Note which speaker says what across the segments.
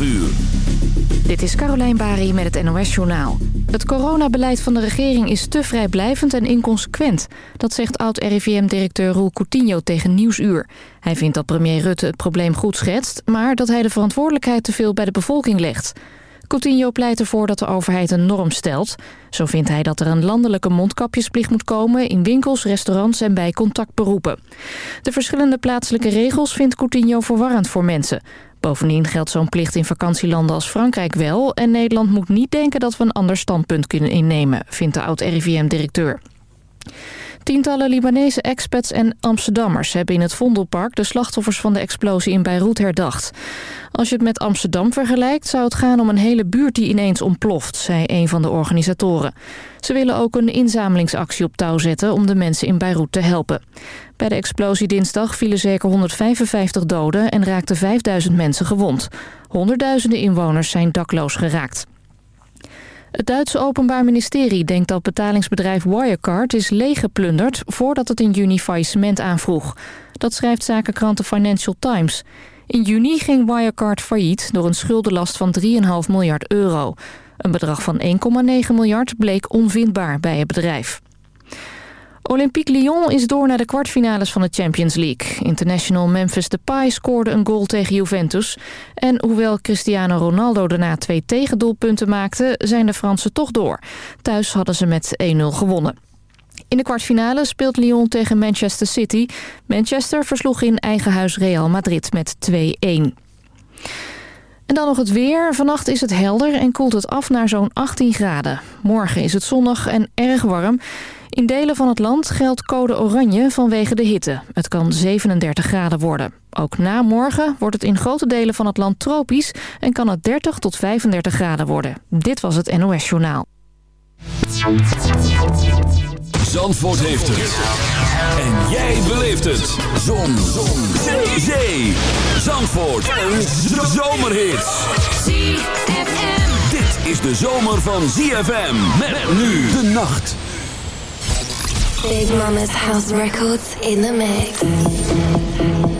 Speaker 1: 12 uur.
Speaker 2: Dit is Carolijn Bari met het NOS Journaal. Het coronabeleid van de regering is te vrijblijvend en inconsequent. Dat zegt oud-RIVM-directeur Roel Coutinho tegen Nieuwsuur. Hij vindt dat premier Rutte het probleem goed schetst... maar dat hij de verantwoordelijkheid te veel bij de bevolking legt. Coutinho pleit ervoor dat de overheid een norm stelt. Zo vindt hij dat er een landelijke mondkapjesplicht moet komen... in winkels, restaurants en bij contactberoepen. De verschillende plaatselijke regels vindt Coutinho verwarrend voor mensen. Bovendien geldt zo'n plicht in vakantielanden als Frankrijk wel... en Nederland moet niet denken dat we een ander standpunt kunnen innemen... vindt de oud-RIVM-directeur. Tientallen Libanese expats en Amsterdammers hebben in het Vondelpark... de slachtoffers van de explosie in Beirut herdacht. Als je het met Amsterdam vergelijkt... zou het gaan om een hele buurt die ineens ontploft, zei een van de organisatoren. Ze willen ook een inzamelingsactie op touw zetten... om de mensen in Beirut te helpen. Bij de explosie dinsdag vielen zeker 155 doden... en raakten 5000 mensen gewond. Honderdduizenden inwoners zijn dakloos geraakt. Het Duitse Openbaar Ministerie denkt dat betalingsbedrijf Wirecard is leeggeplunderd voordat het in juni faillissement aanvroeg. Dat schrijft zakenkrant The Financial Times. In juni ging Wirecard failliet door een schuldenlast van 3,5 miljard euro. Een bedrag van 1,9 miljard bleek onvindbaar bij het bedrijf. Olympique Lyon is door naar de kwartfinales van de Champions League. International Memphis Depay scoorde een goal tegen Juventus. En hoewel Cristiano Ronaldo daarna twee tegendoelpunten maakte... zijn de Fransen toch door. Thuis hadden ze met 1-0 gewonnen. In de kwartfinale speelt Lyon tegen Manchester City. Manchester versloeg in eigen huis Real Madrid met 2-1. En dan nog het weer. Vannacht is het helder en koelt het af naar zo'n 18 graden. Morgen is het zonnig en erg warm. In delen van het land geldt code oranje vanwege de hitte. Het kan 37 graden worden. Ook na morgen wordt het in grote delen van het land tropisch... en kan het 30 tot 35 graden worden. Dit was het NOS Journaal.
Speaker 1: Zandvoort heeft het. En jij beleeft het. Zon. Zon. Zee. Zee. Zandvoort. Een zomerhit. Dit is de zomer van ZFM. Met nu de nacht.
Speaker 3: Big Mama's House Records in the mix.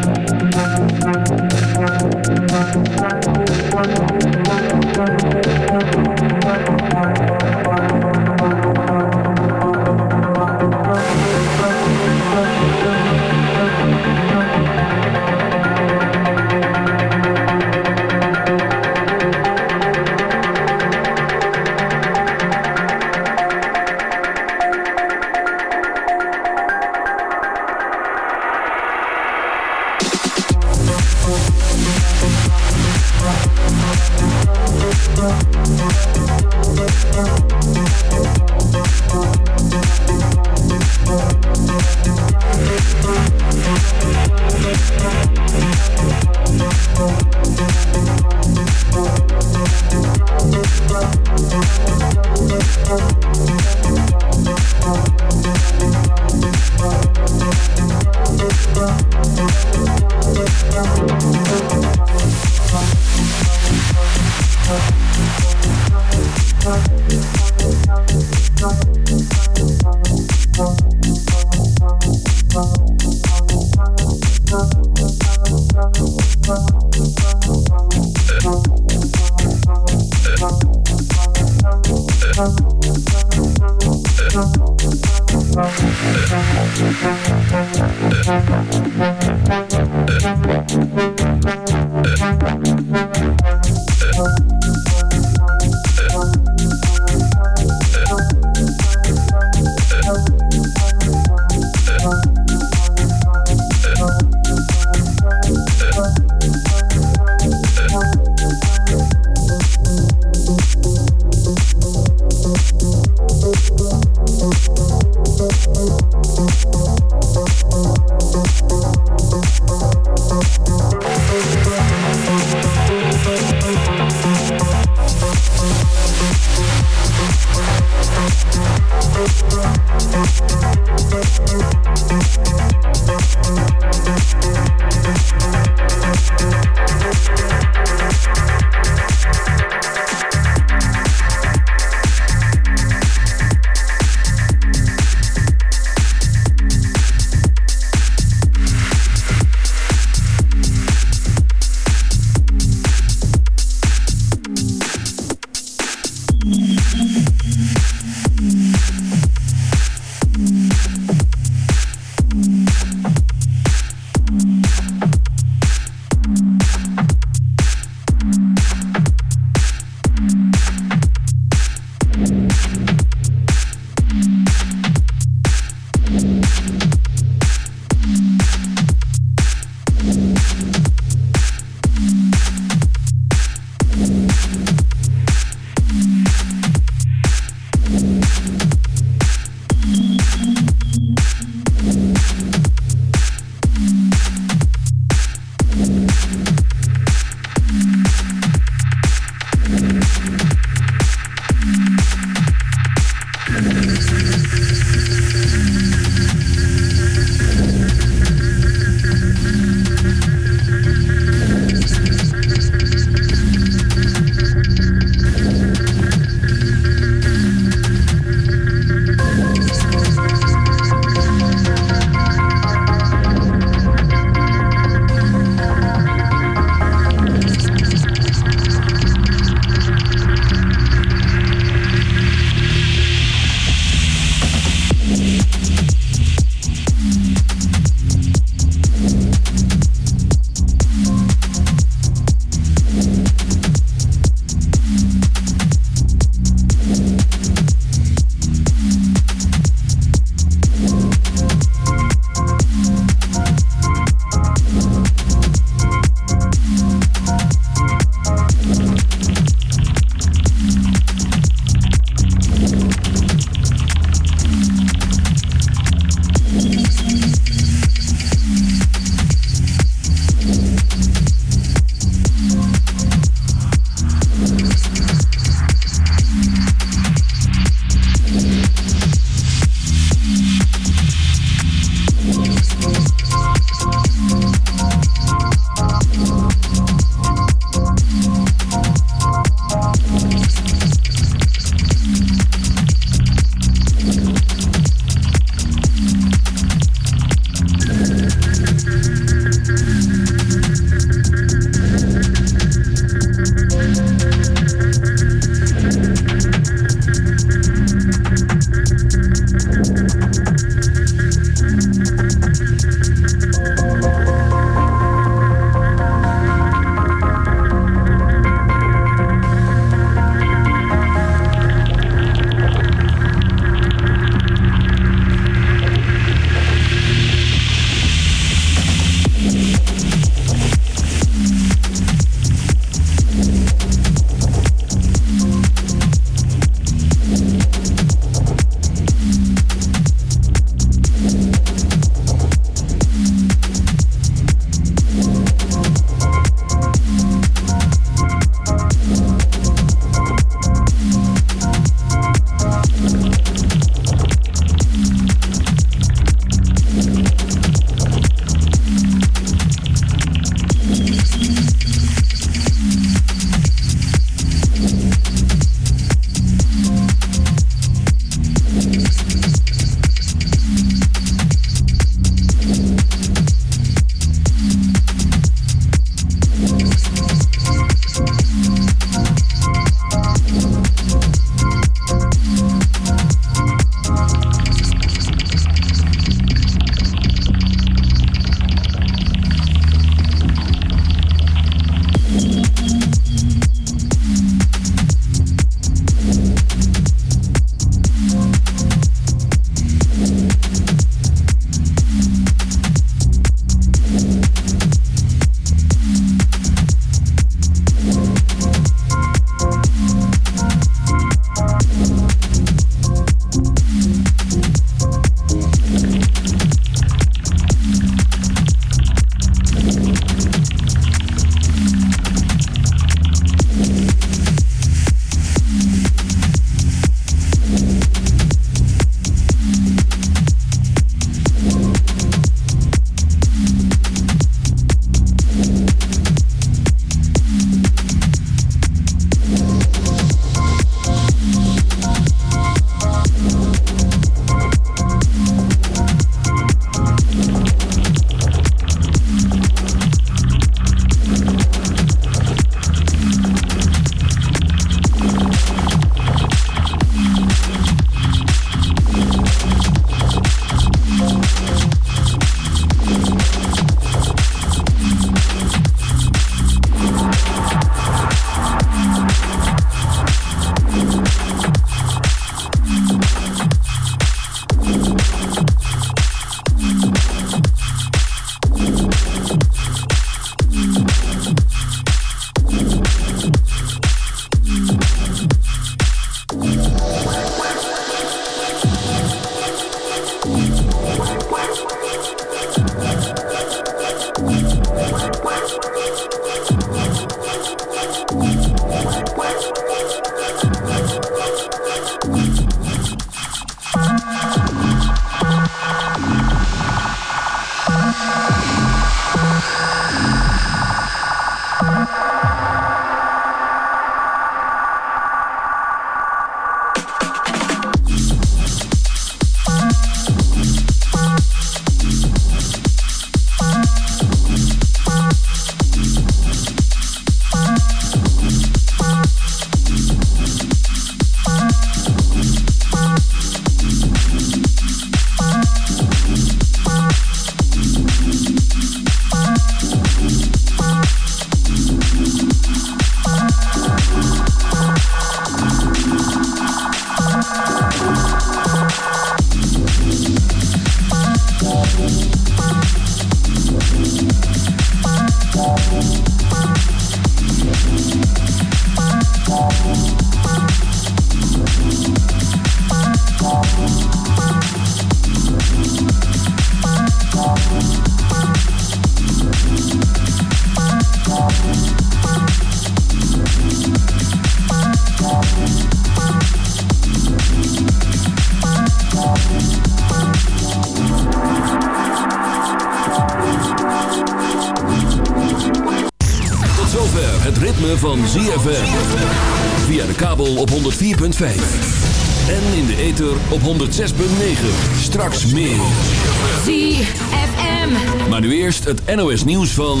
Speaker 1: NOS nieuws van...